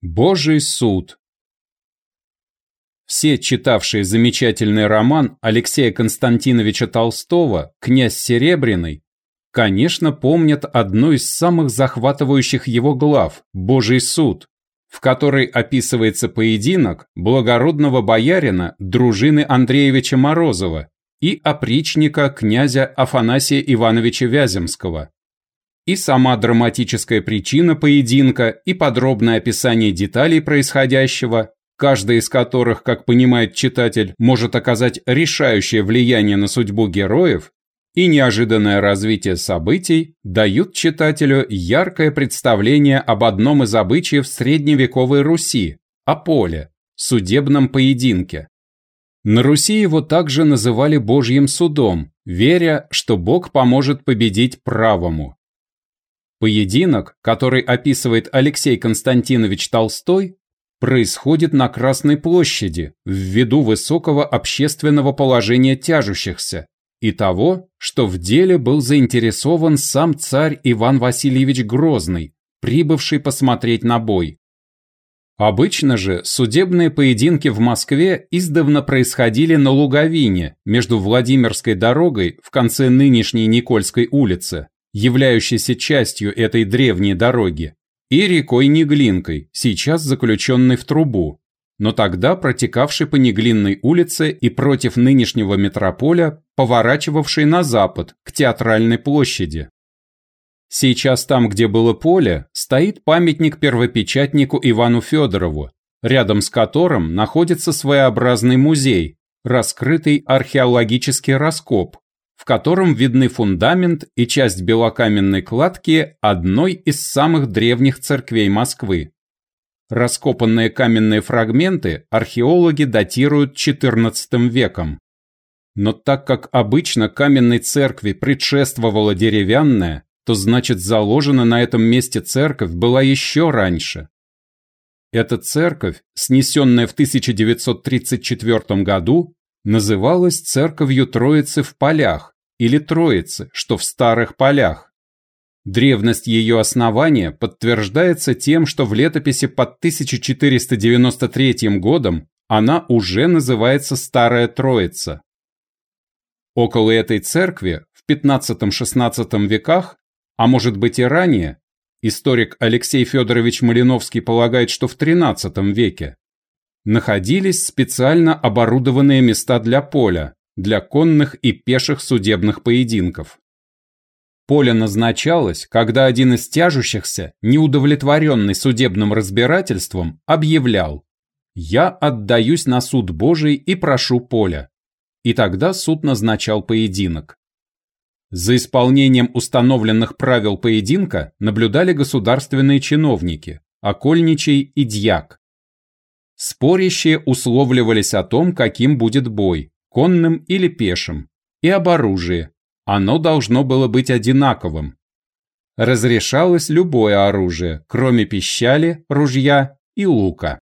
Божий суд. Все читавшие замечательный роман Алексея Константиновича Толстого «Князь Серебряный» конечно помнят одну из самых захватывающих его глав «Божий суд», в которой описывается поединок благородного боярина дружины Андреевича Морозова и опричника князя Афанасия Ивановича Вяземского и сама драматическая причина поединка, и подробное описание деталей происходящего, каждая из которых, как понимает читатель, может оказать решающее влияние на судьбу героев, и неожиданное развитие событий дают читателю яркое представление об одном из обычаев средневековой Руси – о поле, судебном поединке. На Руси его также называли Божьим судом, веря, что Бог поможет победить правому. Поединок, который описывает Алексей Константинович Толстой, происходит на Красной площади ввиду высокого общественного положения тяжущихся и того, что в деле был заинтересован сам царь Иван Васильевич Грозный, прибывший посмотреть на бой. Обычно же судебные поединки в Москве издавна происходили на Луговине между Владимирской дорогой в конце нынешней Никольской улицы являющейся частью этой древней дороги, и рекой Неглинкой, сейчас заключенной в трубу, но тогда протекавшей по Неглинной улице и против нынешнего метрополя, поворачивавшей на запад, к Театральной площади. Сейчас там, где было поле, стоит памятник первопечатнику Ивану Федорову, рядом с которым находится своеобразный музей, раскрытый археологический раскоп, в котором видны фундамент и часть белокаменной кладки одной из самых древних церквей Москвы. Раскопанные каменные фрагменты археологи датируют XIV веком. Но так как обычно каменной церкви предшествовала деревянная, то значит заложена на этом месте церковь была еще раньше. Эта церковь, снесенная в 1934 году, называлась церковью Троицы в полях или Троицы, что в старых полях. Древность ее основания подтверждается тем, что в летописи под 1493 годом она уже называется Старая Троица. Около этой церкви в 15-16 веках, а может быть и ранее, историк Алексей Федорович Малиновский полагает, что в XIII веке, находились специально оборудованные места для поля, для конных и пеших судебных поединков. Поле назначалось, когда один из тяжущихся, неудовлетворенный судебным разбирательством, объявлял «Я отдаюсь на суд Божий и прошу поля». И тогда суд назначал поединок. За исполнением установленных правил поединка наблюдали государственные чиновники, окольничий и дьяк. Спорящие условливались о том, каким будет бой, конным или пешим, и об оружии. Оно должно было быть одинаковым. Разрешалось любое оружие, кроме пищали, ружья и лука.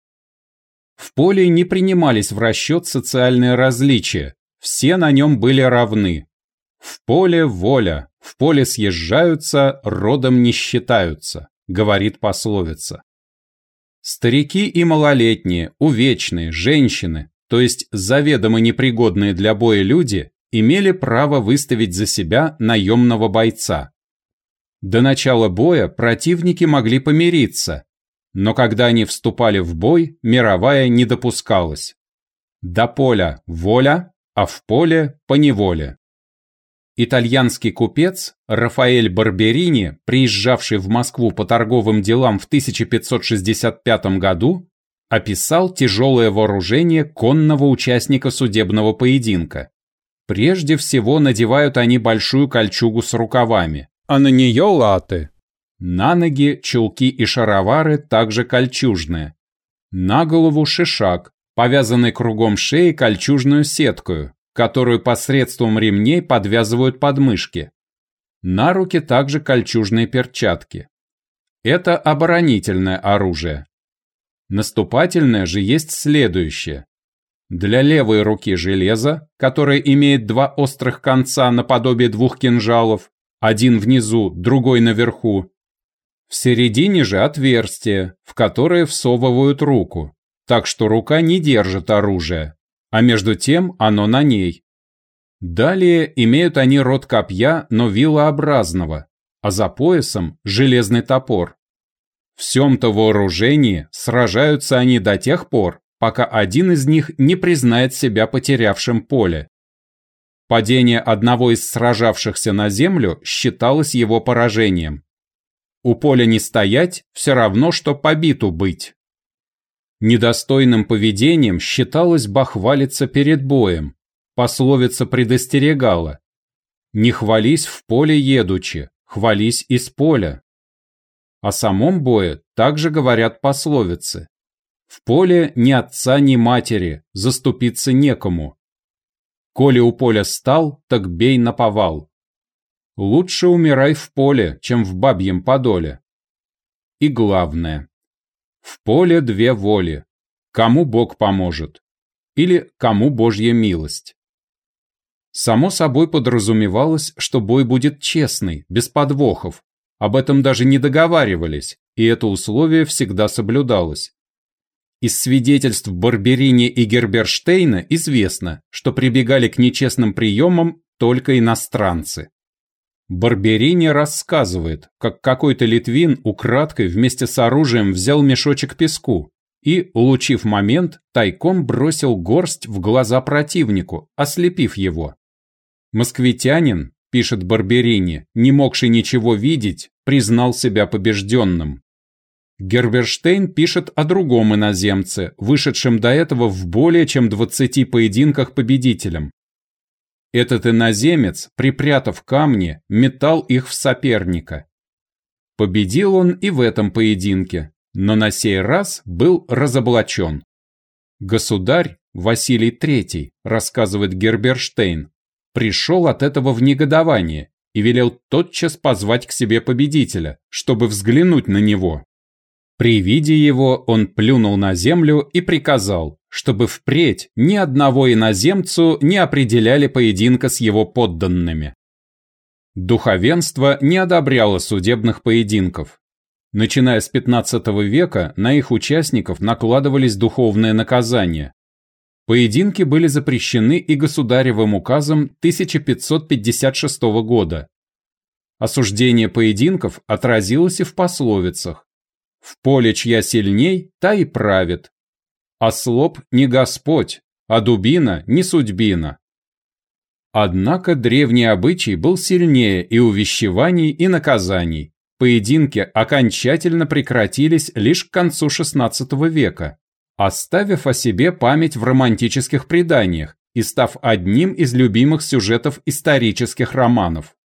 В поле не принимались в расчет социальные различия, все на нем были равны. В поле воля, в поле съезжаются, родом не считаются, говорит пословица. Старики и малолетние, увечные, женщины, то есть заведомо непригодные для боя люди, имели право выставить за себя наемного бойца. До начала боя противники могли помириться, но когда они вступали в бой, мировая не допускалась. До поля воля, а в поле поневоле. Итальянский купец Рафаэль Барберини, приезжавший в Москву по торговым делам в 1565 году, описал тяжелое вооружение конного участника судебного поединка. Прежде всего надевают они большую кольчугу с рукавами, а на нее латы. На ноги чулки и шаровары также кольчужные. На голову шишак, повязанный кругом шеи кольчужную сеткою, которую посредством ремней подвязывают подмышки. На руки также кольчужные перчатки. Это оборонительное оружие. Наступательное же есть следующее. Для левой руки железо, которое имеет два острых конца наподобие двух кинжалов, один внизу, другой наверху. В середине же отверстие, в которое всовывают руку, так что рука не держит оружие, а между тем оно на ней. Далее имеют они рот копья, но вилообразного, а за поясом – железный топор. В всем-то вооружении сражаются они до тех пор, пока один из них не признает себя потерявшим поле. Падение одного из сражавшихся на землю считалось его поражением. У поля не стоять все равно, что побиту быть. Недостойным поведением считалось бахвалиться перед боем. Пословица предостерегала. «Не хвались в поле едучи, хвались из поля». О самом бое также говорят пословицы. В поле ни отца, ни матери, заступиться некому. Коли у поля стал, так бей на повал. Лучше умирай в поле, чем в бабьем подоле. И главное. В поле две воли. Кому Бог поможет? Или кому Божья милость? Само собой подразумевалось, что бой будет честный, без подвохов. Об этом даже не договаривались, и это условие всегда соблюдалось. Из свидетельств Барберини и Герберштейна известно, что прибегали к нечестным приемам только иностранцы. Барберини рассказывает, как какой-то литвин украдкой вместе с оружием взял мешочек песку, и, улучив момент, тайком бросил горсть в глаза противнику, ослепив его. Москвитянин, пишет Барберини, не могший ничего видеть, признал себя побежденным. Герберштейн пишет о другом иноземце, вышедшем до этого в более чем 20 поединках победителем. Этот иноземец, припрятав камни, метал их в соперника. Победил он и в этом поединке, но на сей раз был разоблачен. Государь Василий III, рассказывает Герберштейн, пришел от этого в негодование и велел тотчас позвать к себе победителя, чтобы взглянуть на него. При виде его он плюнул на землю и приказал, чтобы впредь ни одного иноземцу не определяли поединка с его подданными. Духовенство не одобряло судебных поединков. Начиная с XV века на их участников накладывались духовные наказания, Поединки были запрещены и государевым указом 1556 года. Осуждение поединков отразилось и в пословицах. В поле чья сильней, та и правит. А слоб не Господь, а дубина не судьбина. Однако древний обычай был сильнее и увещеваний, и наказаний. Поединки окончательно прекратились лишь к концу XVI века оставив о себе память в романтических преданиях и став одним из любимых сюжетов исторических романов.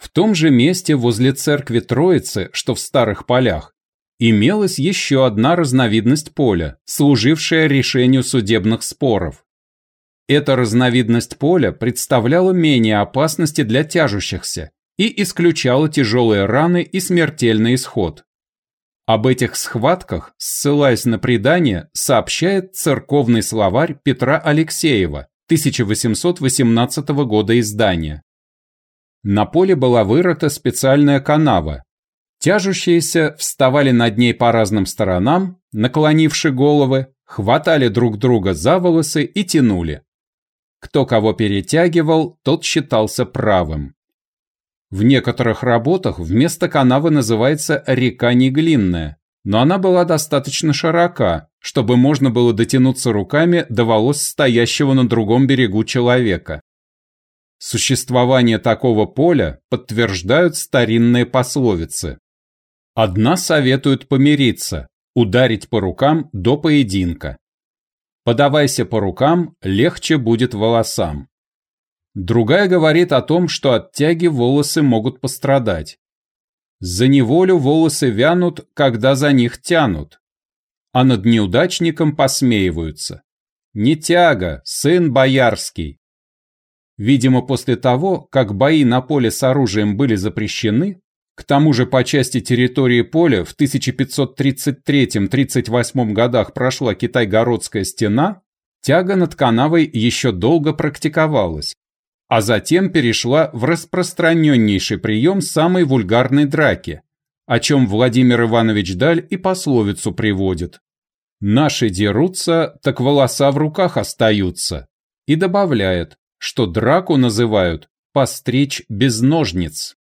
В том же месте возле церкви Троицы, что в Старых Полях, имелась еще одна разновидность поля, служившая решению судебных споров. Эта разновидность поля представляла менее опасности для тяжущихся и исключала тяжелые раны и смертельный исход. Об этих схватках, ссылаясь на предание, сообщает церковный словарь Петра Алексеева 1818 года издания. На поле была вырыта специальная канава. Тяжущиеся вставали над ней по разным сторонам, наклонивши головы, хватали друг друга за волосы и тянули. Кто кого перетягивал, тот считался правым. В некоторых работах вместо канавы называется река Неглинная, но она была достаточно широка, чтобы можно было дотянуться руками до волос стоящего на другом берегу человека. Существование такого поля подтверждают старинные пословицы. Одна советует помириться, ударить по рукам до поединка. Подавайся по рукам, легче будет волосам. Другая говорит о том, что от тяги волосы могут пострадать. За неволю волосы вянут, когда за них тянут. А над неудачником посмеиваются. Не тяга, сын боярский. Видимо, после того, как бои на поле с оружием были запрещены, к тому же по части территории поля в 1533-38 годах прошла Китай-Городская стена, тяга над канавой еще долго практиковалась, а затем перешла в распространеннейший прием самой вульгарной драки, о чем Владимир Иванович Даль и пословицу приводит. «Наши дерутся, так волоса в руках остаются», и добавляет, что драку называют «постричь без ножниц».